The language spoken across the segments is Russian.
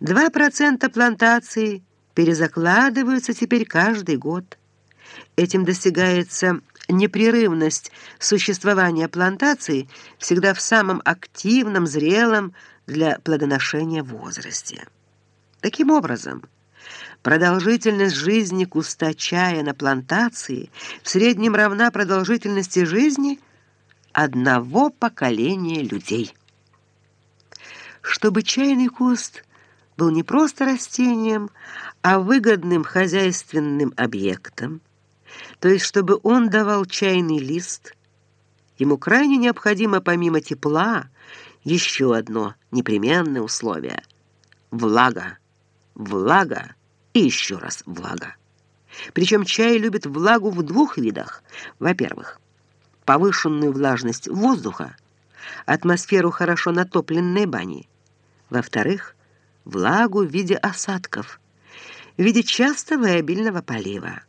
2% плантации перезакладываются теперь каждый год. Этим достигается непрерывность существования плантации всегда в самом активном, зрелом для плодоношения возрасте. Таким образом, продолжительность жизни куста чая на плантации в среднем равна продолжительности жизни одного поколения людей. Чтобы чайный куст был не просто растением, а выгодным хозяйственным объектом, то есть чтобы он давал чайный лист, ему крайне необходимо помимо тепла еще одно непременное условие – влага, влага и еще раз влага. Причем чай любит влагу в двух видах. Во-первых, повышенную влажность воздуха, атмосферу хорошо натопленной бани. Во-вторых, влагу в виде осадков, в виде частого и обильного полива.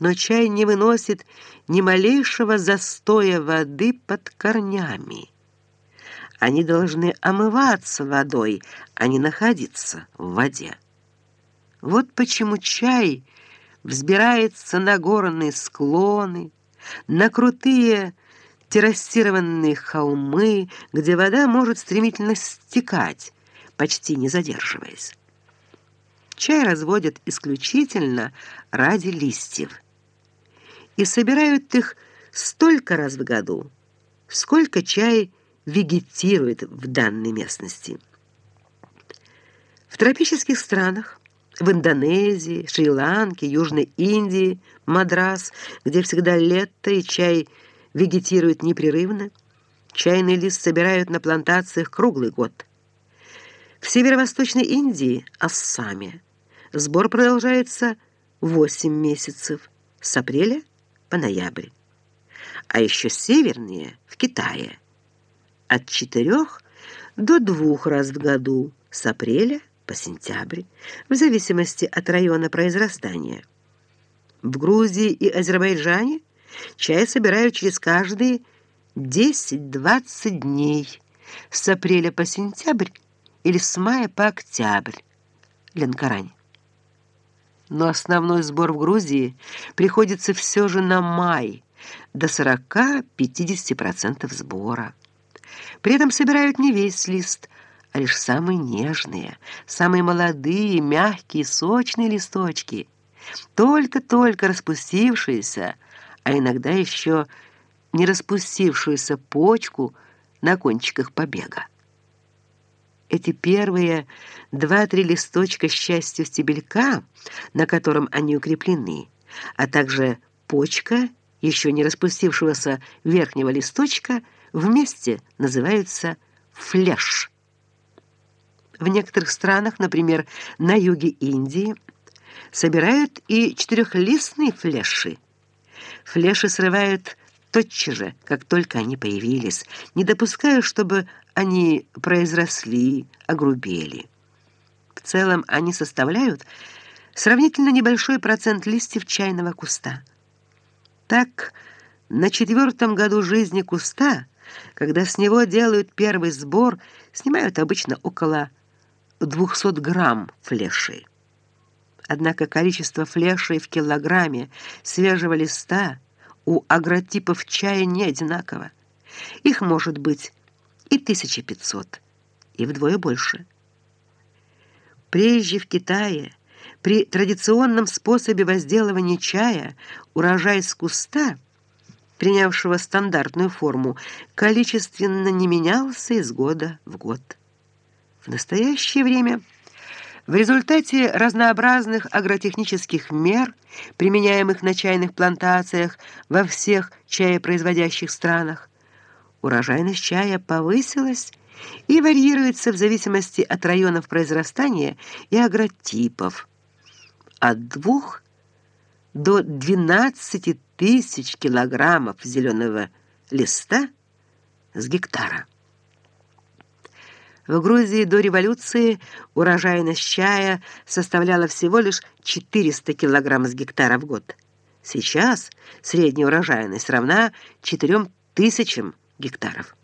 Но чай не выносит ни малейшего застоя воды под корнями. Они должны омываться водой, а не находиться в воде. Вот почему чай взбирается на горные склоны, на крутые террасированные холмы, где вода может стремительно стекать, почти не задерживаясь. Чай разводят исключительно ради листьев и собирают их столько раз в году, сколько чай вегетирует в данной местности. В тропических странах, в Индонезии, Шри-Ланке, Южной Индии, Мадрас, где всегда лето и чай вегетирует непрерывно, чайный лист собирают на плантациях круглый год. В северо-восточной Индии, Ассаме, сбор продолжается 8 месяцев, с апреля по ноябрь. А еще севернее, в Китае, от четырех до двух раз в году, с апреля по сентябрь, в зависимости от района произрастания. В Грузии и Азербайджане чай собирают через каждые 10-20 дней, с апреля по сентябрь или с мая по октябрь, Ленкарань но основной сбор в Грузии приходится все же на май, до 40-50% сбора. При этом собирают не весь лист, а лишь самые нежные, самые молодые, мягкие, сочные листочки, только-только распустившиеся, а иногда еще не распустившуюся почку на кончиках побега. Эти первые два-три листочка счастью стебелька, на котором они укреплены, а также почка еще не распустившегося верхнего листочка вместе называются флеш. В некоторых странах, например, на юге Индии, собирают и четырехлистные флеши. Флеши срывают тотчас же, как только они появились, не допуская, чтобы они произросли, огрубели. В целом они составляют сравнительно небольшой процент листьев чайного куста. Так, на четвертом году жизни куста, когда с него делают первый сбор, снимают обычно около 200 грамм флешей. Однако количество флешей в килограмме свежего листа у агротипов чая не одинаково. Их может быть и 1500, и вдвое больше. Прежде в Китае при традиционном способе возделывания чая урожай с куста, принявшего стандартную форму, количественно не менялся из года в год. В настоящее время в результате разнообразных агротехнических мер, применяемых на чайных плантациях во всех чаепроизводящих странах, урожайность чая повысилась и варьируется в зависимости от районов произрастания и агротипов. От двух до 12 тысяч килограммов зеленого листа с гектара. В Грузии до революции урожайность чая составляла всего лишь 400 килограмм с гектара в год. Сейчас средняя урожайность равна 4 тысячам гектаров.